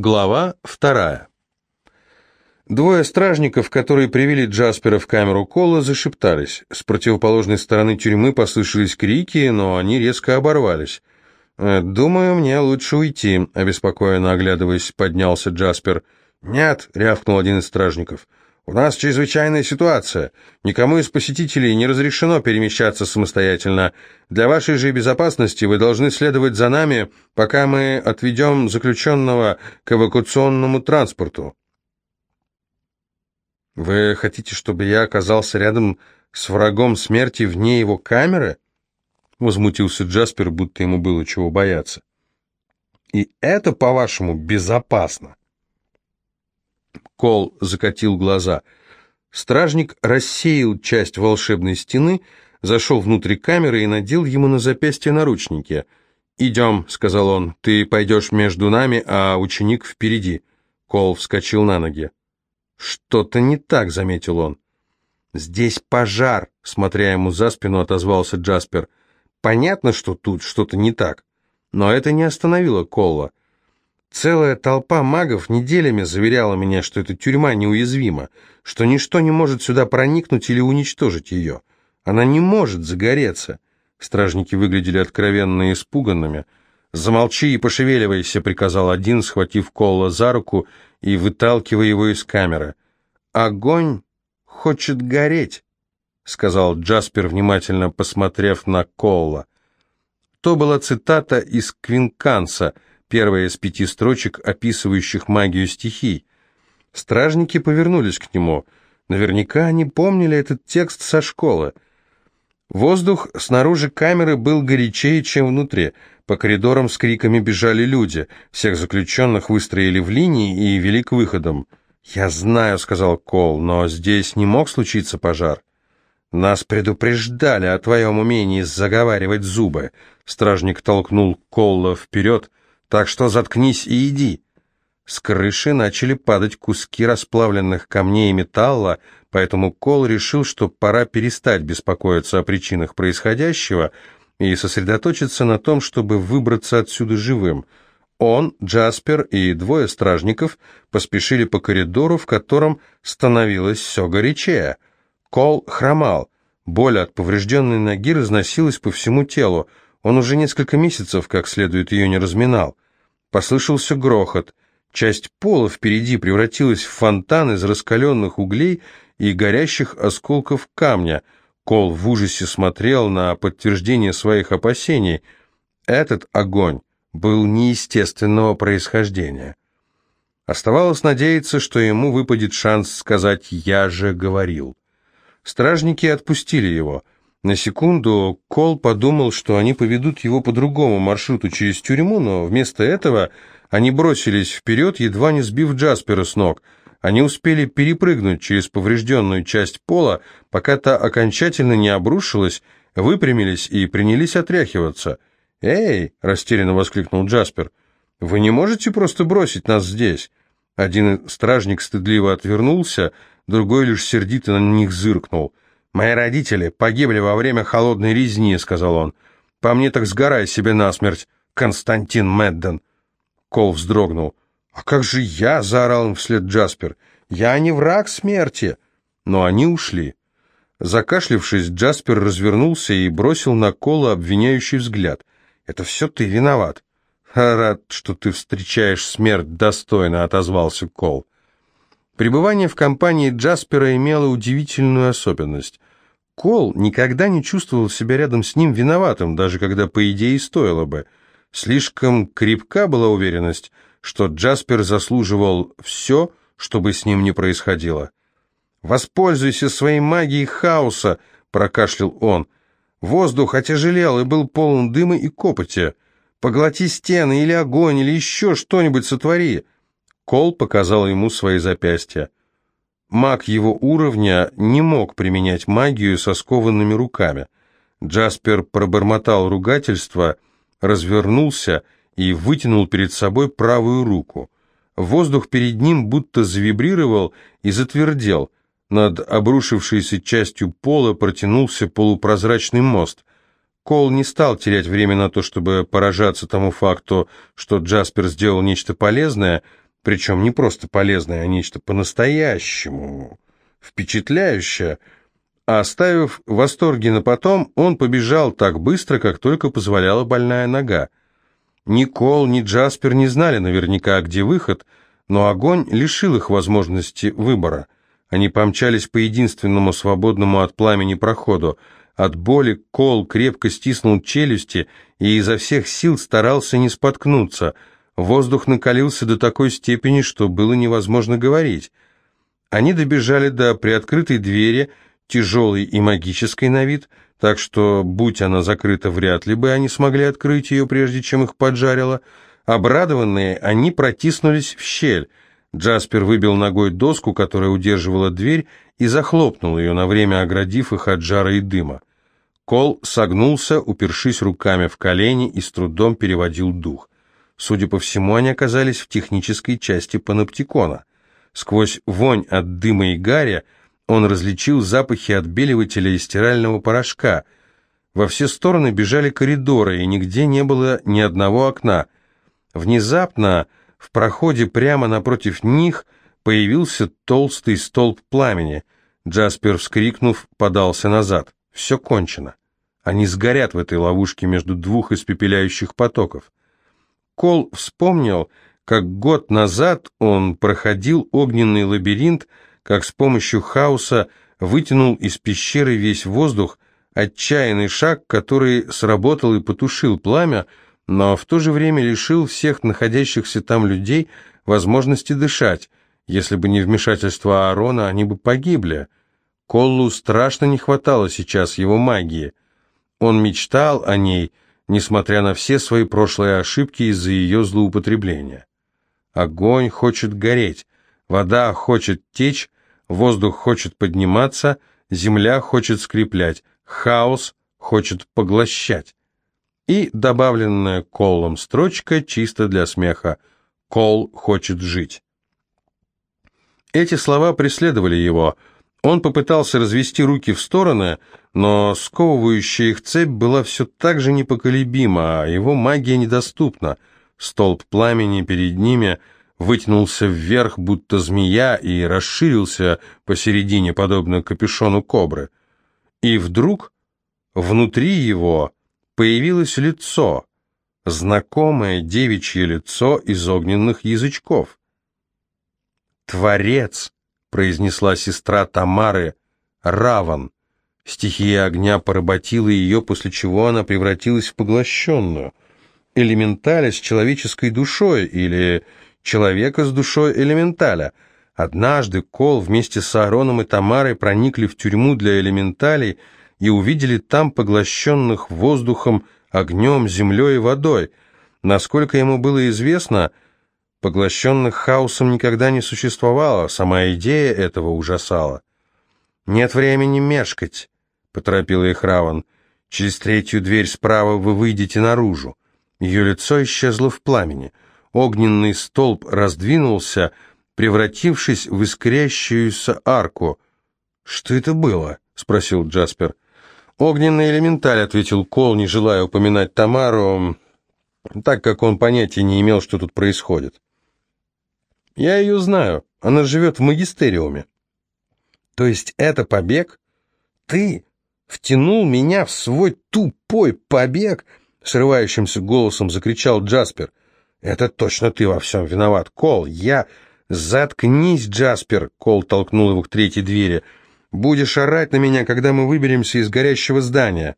Глава вторая. Двое стражников, которые привели Джаспера в камеру Кола, зашептались. С противоположной стороны тюрьмы послышались крики, но они резко оборвались. «Э, «Думаю, мне лучше уйти», — обеспокоенно оглядываясь, поднялся Джаспер. «Нет», — рявкнул один из стражников, — «у нас чрезвычайная ситуация. Никому из посетителей не разрешено перемещаться самостоятельно. Для вашей же безопасности вы должны следовать за нами, пока мы отведем заключенного к эвакуационному транспорту». «Вы хотите, чтобы я оказался рядом с врагом смерти вне его камеры?» Возмутился Джаспер, будто ему было чего бояться. «И это, по-вашему, безопасно?» Кол закатил глаза. Стражник рассеял часть волшебной стены, зашел внутрь камеры и надел ему на запястье наручники. «Идем», — сказал он, — «ты пойдешь между нами, а ученик впереди». Кол вскочил на ноги. «Что-то не так», — заметил он. «Здесь пожар», — смотря ему за спину, отозвался Джаспер. «Понятно, что тут что-то не так». Но это не остановило Колла. Целая толпа магов неделями заверяла меня, что эта тюрьма неуязвима, что ничто не может сюда проникнуть или уничтожить ее. Она не может загореться. Стражники выглядели откровенно испуганными. «Замолчи и пошевеливайся», — приказал один, схватив Колла за руку и выталкивая его из камеры. «Огонь хочет гореть», — сказал Джаспер, внимательно посмотрев на Колла. То была цитата из Квинканса — первая из пяти строчек, описывающих магию стихий. Стражники повернулись к нему. Наверняка они помнили этот текст со школы. Воздух снаружи камеры был горячее, чем внутри. По коридорам с криками бежали люди. Всех заключенных выстроили в линии и вели к выходам. «Я знаю», — сказал Кол, — «но здесь не мог случиться пожар». «Нас предупреждали о твоем умении заговаривать зубы». Стражник толкнул Колла вперед, так что заткнись и иди. С крыши начали падать куски расплавленных камней и металла, поэтому Кол решил, что пора перестать беспокоиться о причинах происходящего и сосредоточиться на том, чтобы выбраться отсюда живым. Он, Джаспер и двое стражников поспешили по коридору, в котором становилось все горячее. Кол хромал. Боль от поврежденной ноги разносилась по всему телу. Он уже несколько месяцев как следует ее не разминал. Послышался грохот. Часть пола впереди превратилась в фонтан из раскаленных углей и горящих осколков камня. Кол в ужасе смотрел на подтверждение своих опасений. Этот огонь был неестественного происхождения. Оставалось надеяться, что ему выпадет шанс сказать «я же говорил». Стражники отпустили его – на секунду Кол подумал, что они поведут его по другому маршруту через тюрьму, но вместо этого они бросились вперед, едва не сбив Джаспера с ног. Они успели перепрыгнуть через поврежденную часть пола, пока та окончательно не обрушилась, выпрямились и принялись отряхиваться. «Эй!» — растерянно воскликнул Джаспер. «Вы не можете просто бросить нас здесь?» Один стражник стыдливо отвернулся, другой лишь сердито на них зыркнул — «Мои родители погибли во время холодной резни», — сказал он. «По мне так сгорай себе насмерть, Константин Медден». Кол вздрогнул. «А как же я?» — заорал им вслед Джаспер. «Я не враг смерти!» Но они ушли. Закашлившись, Джаспер развернулся и бросил на Кола обвиняющий взгляд. «Это все ты виноват». «Рад, что ты встречаешь смерть достойно», — отозвался Кол. Пребывание в компании Джаспера имело удивительную особенность. Кол никогда не чувствовал себя рядом с ним виноватым, даже когда, по идее, стоило бы. Слишком крепка была уверенность, что Джаспер заслуживал все, что бы с ним ни происходило. «Воспользуйся своей магией хаоса», — прокашлял он. Воздух отяжелел и был полон дыма и копоти. «Поглоти стены или огонь, или еще что-нибудь сотвори». Кол показал ему свои запястья. Маг его уровня не мог применять магию со скованными руками. Джаспер пробормотал ругательство, развернулся и вытянул перед собой правую руку. Воздух перед ним будто завибрировал и затвердел. Над обрушившейся частью пола протянулся полупрозрачный мост. Кол не стал терять время на то, чтобы поражаться тому факту, что Джаспер сделал нечто полезное, причем не просто полезное, а нечто по-настоящему впечатляющее, а оставив восторги на потом, он побежал так быстро, как только позволяла больная нога. Ни Кол, ни Джаспер не знали наверняка, где выход, но огонь лишил их возможности выбора. Они помчались по единственному свободному от пламени проходу. От боли Кол крепко стиснул челюсти и изо всех сил старался не споткнуться. Воздух накалился до такой степени, что было невозможно говорить. Они добежали до приоткрытой двери, тяжелой и магической на вид, так что, будь она закрыта, вряд ли бы они смогли открыть ее, прежде чем их поджарило. Обрадованные, они протиснулись в щель. Джаспер выбил ногой доску, которая удерживала дверь, и захлопнул ее, на время оградив их от жара и дыма. Кол согнулся, упершись руками в колени и с трудом переводил дух. Судя по всему, они оказались в технической части паноптикона. Сквозь вонь от дыма и гаря он различил запахи отбеливателя и стирального порошка. Во все стороны бежали коридоры, и нигде не было ни одного окна. Внезапно в проходе прямо напротив них появился толстый столб пламени. Джаспер, вскрикнув, подался назад. Все кончено. Они сгорят в этой ловушке между двух испепеляющих потоков. Кол вспомнил, как год назад он проходил огненный лабиринт, как с помощью хаоса вытянул из пещеры весь воздух, отчаянный шаг, который сработал и потушил пламя, но в то же время лишил всех находящихся там людей возможности дышать. Если бы не вмешательство Аарона, они бы погибли. Коллу страшно не хватало сейчас его магии. Он мечтал о ней, несмотря на все свои прошлые ошибки из-за ее злоупотребления. Огонь хочет гореть, вода хочет течь, воздух хочет подниматься, земля хочет скреплять, хаос хочет поглощать. И добавленная Колом строчка чисто для смеха «Кол хочет жить». Эти слова преследовали его. Он попытался развести руки в стороны, но сковывающая их цепь была все так же непоколебима, а его магия недоступна — Столб пламени перед ними вытянулся вверх, будто змея, и расширился посередине, подобно капюшону кобры. И вдруг внутри его появилось лицо, знакомое девичье лицо из огненных язычков. «Творец!» — произнесла сестра Тамары, — «Раван». Стихия огня поработила ее, после чего она превратилась в поглощенную — элементаля с человеческой душой или человека с душой элементаля. Однажды Кол вместе с Аароном и Тамарой проникли в тюрьму для элементалей и увидели там поглощенных воздухом, огнем, землей и водой. Насколько ему было известно, поглощенных хаосом никогда не существовало, сама идея этого ужасала. «Нет времени мешкать», — поторопил их Раван. «Через третью дверь справа вы выйдете наружу». Ее лицо исчезло в пламени. Огненный столб раздвинулся, превратившись в искрящуюся арку. «Что это было?» — спросил Джаспер. «Огненный элементаль», — ответил Кол, не желая упоминать Тамару, так как он понятия не имел, что тут происходит. «Я ее знаю. Она живет в магистериуме». «То есть это побег? Ты втянул меня в свой тупой побег?» срывающимся голосом закричал Джаспер. «Это точно ты во всем виноват, Кол, я...» «Заткнись, Джаспер!» — Кол толкнул его к третьей двери. «Будешь орать на меня, когда мы выберемся из горящего здания».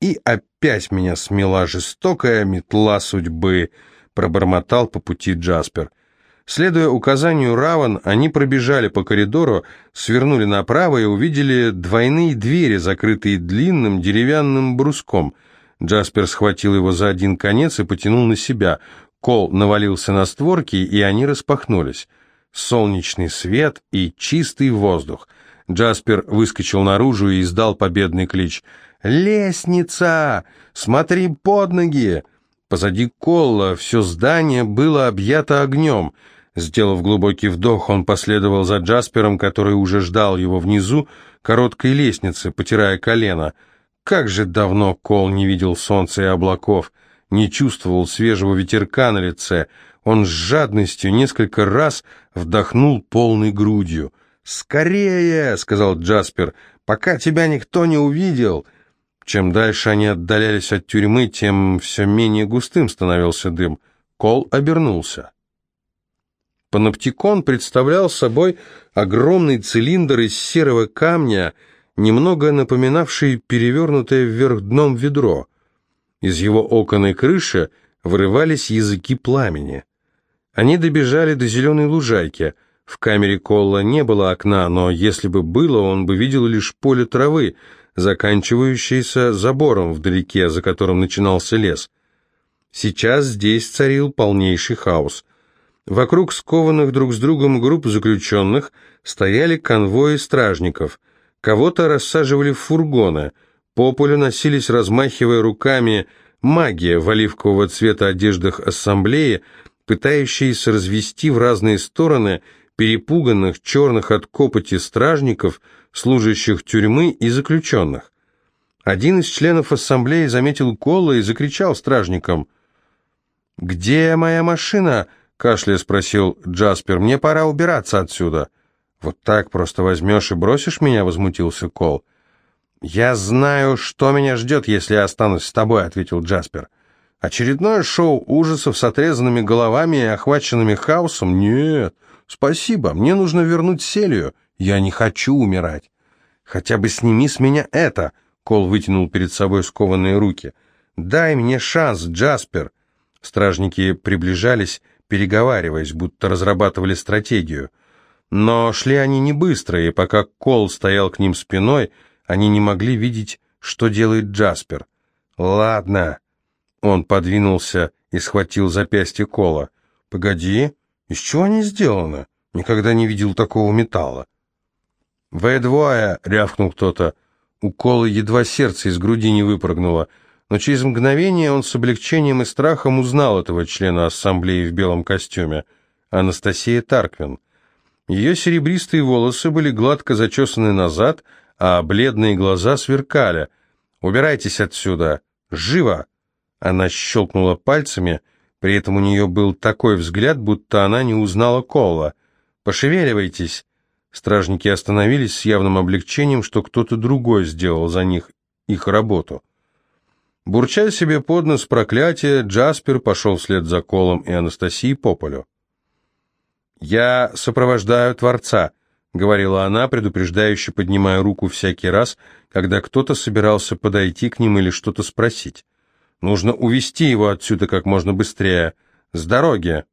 И опять меня смела жестокая метла судьбы, пробормотал по пути Джаспер. Следуя указанию Раван, они пробежали по коридору, свернули направо и увидели двойные двери, закрытые длинным деревянным бруском — Джаспер схватил его за один конец и потянул на себя. Кол навалился на створки, и они распахнулись. Солнечный свет и чистый воздух. Джаспер выскочил наружу и издал победный клич. «Лестница! Смотри под ноги!» Позади Колла все здание было объято огнем. Сделав глубокий вдох, он последовал за Джаспером, который уже ждал его внизу, короткой лестницы, потирая колено — как же давно Кол не видел солнца и облаков, не чувствовал свежего ветерка на лице. Он с жадностью несколько раз вдохнул полной грудью. «Скорее!» — сказал Джаспер. «Пока тебя никто не увидел!» Чем дальше они отдалялись от тюрьмы, тем все менее густым становился дым. Кол обернулся. Паноптикон представлял собой огромный цилиндр из серого камня, немного напоминавший перевернутое вверх дном ведро. Из его окон и крыши вырывались языки пламени. Они добежали до зеленой лужайки. В камере Колла не было окна, но если бы было, он бы видел лишь поле травы, заканчивающееся забором вдалеке, за которым начинался лес. Сейчас здесь царил полнейший хаос. Вокруг скованных друг с другом групп заключенных стояли конвои стражников. Кого-то рассаживали в фургоны. По полю носились, размахивая руками, маги в оливкового цвета одеждах ассамблеи, пытающиеся развести в разные стороны перепуганных, черных от копоти стражников – служащих тюрьмы и заключенных. Один из членов ассамблеи заметил Колла и закричал стражникам. «Где моя машина?» — кашляя спросил Джаспер. «Мне пора убираться отсюда». «Вот так просто возьмешь и бросишь меня?» — возмутился Кол. «Я знаю, что меня ждет, если я останусь с тобой», — ответил Джаспер. «Очередное шоу ужасов с отрезанными головами и охваченными хаосом? Нет, спасибо, мне нужно вернуть Селию. Я не хочу умирать. Хотя бы сними с меня это. Кол вытянул перед собой скованные руки. Дай мне шанс, Джаспер. Стражники приближались, переговариваясь, будто разрабатывали стратегию. Но шли они не быстро, и пока Кол стоял к ним спиной, они не могли видеть, что делает Джаспер. «Ладно». Он подвинулся и схватил запястье Кола. «Погоди, из чего они сделаны? Никогда не видел такого металла». «Вы двое!» — рявкнул кто-то. У Колы едва сердце из груди не выпрыгнуло, но через мгновение он с облегчением и страхом узнал этого члена ассамблеи в белом костюме. Анастасия Тарквин. Ее серебристые волосы были гладко зачесаны назад, а бледные глаза сверкали. «Убирайтесь отсюда! Живо!» Она щелкнула пальцами, при этом у нее был такой взгляд, будто она не узнала Колла. «Пошевеливайтесь!» Стражники остановились с явным облегчением, что кто-то другой сделал за них их работу. Бурча себе под нос проклятие, Джаспер пошел вслед за Колом и Анастасией по полю. «Я сопровождаю Творца», — говорила она, предупреждающе поднимая руку всякий раз, когда кто-то собирался подойти к ним или что-то спросить. «Нужно увести его отсюда как можно быстрее. С дороги!»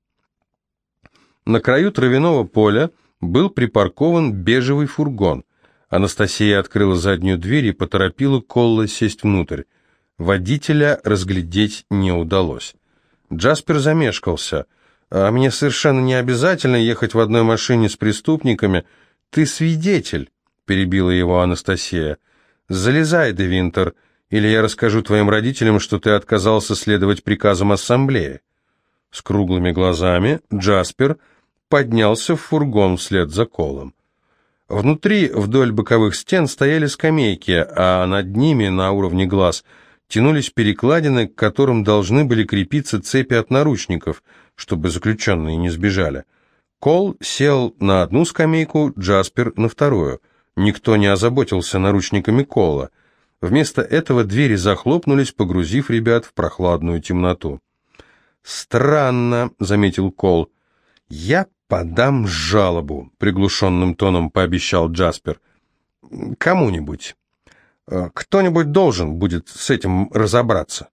На краю травяного поля был припаркован бежевый фургон. Анастасия открыла заднюю дверь и поторопила Колла сесть внутрь. Водителя разглядеть не удалось. Джаспер замешкался. «А мне совершенно не обязательно ехать в одной машине с преступниками. Ты свидетель», — перебила его Анастасия. «Залезай, Де Винтер, или я расскажу твоим родителям, что ты отказался следовать приказам ассамблеи». С круглыми глазами Джаспер поднялся в фургон вслед за Колом. Внутри, вдоль боковых стен, стояли скамейки, а над ними, на уровне глаз, тянулись перекладины, к которым должны были крепиться цепи от наручников, чтобы заключенные не сбежали. Кол сел на одну скамейку, Джаспер на вторую. Никто не озаботился наручниками Кола. Вместо этого двери захлопнулись, погрузив ребят в прохладную темноту. «Странно», — заметил Кол. «Я «Подам жалобу», — приглушенным тоном пообещал Джаспер. «Кому-нибудь. Э, кто-нибудь должен будет с этим разобраться».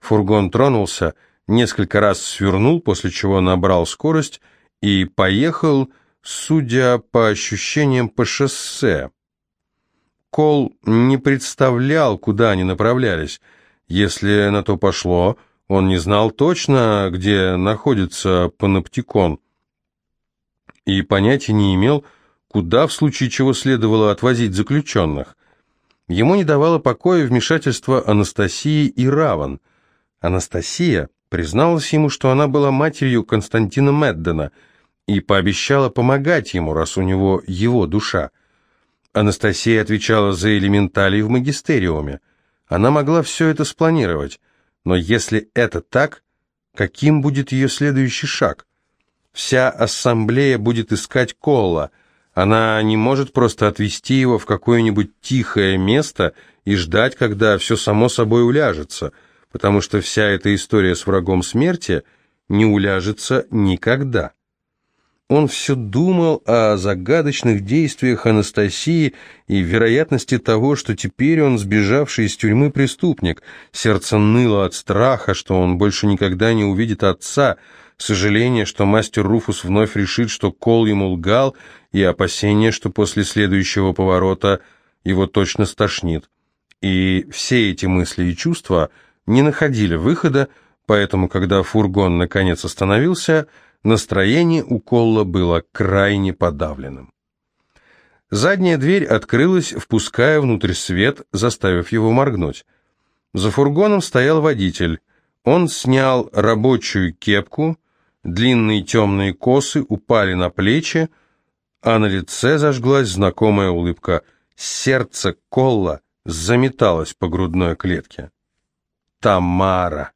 Фургон тронулся, несколько раз свернул, после чего набрал скорость и поехал, судя по ощущениям, по шоссе. Кол не представлял, куда они направлялись. Если на то пошло, он не знал точно, где находится паноптикон и понятия не имел, куда в случае чего следовало отвозить заключенных. Ему не давало покоя вмешательство Анастасии и Раван. Анастасия призналась ему, что она была матерью Константина Меддена и пообещала помогать ему, раз у него его душа. Анастасия отвечала за элементалей в магистериуме. Она могла все это спланировать, но если это так, Каким будет ее следующий шаг? Вся ассамблея будет искать Колла. Она не может просто отвести его в какое-нибудь тихое место и ждать, когда все само собой уляжется, потому что вся эта история с врагом смерти не уляжется никогда. Он все думал о загадочных действиях Анастасии и вероятности того, что теперь он сбежавший из тюрьмы преступник. Сердце ныло от страха, что он больше никогда не увидит отца, сожаление, что мастер Руфус вновь решит, что Кол ему лгал, и опасение, что после следующего поворота его точно стошнит. И все эти мысли и чувства не находили выхода, поэтому, когда фургон наконец остановился, Настроение у Колла было крайне подавленным. Задняя дверь открылась, впуская внутрь свет, заставив его моргнуть. За фургоном стоял водитель. Он снял рабочую кепку, длинные темные косы упали на плечи, а на лице зажглась знакомая улыбка. Сердце Колла заметалось по грудной клетке. Тамара.